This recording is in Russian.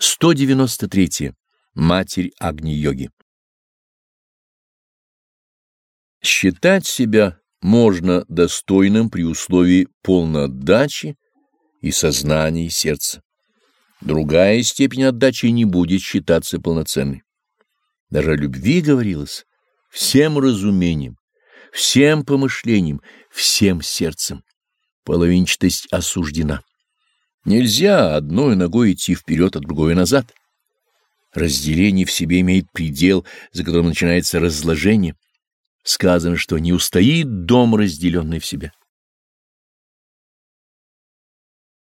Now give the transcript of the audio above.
193. Матерь Агни-йоги Считать себя можно достойным при условии полной отдачи и сознания и сердца. Другая степень отдачи не будет считаться полноценной. Даже о любви говорилось всем разумением, всем помышлением, всем сердцем. Половинчатость осуждена. Нельзя одной ногой идти вперед, а другой назад. Разделение в себе имеет предел, за которым начинается разложение. Сказано, что не устоит дом, разделенный в себе.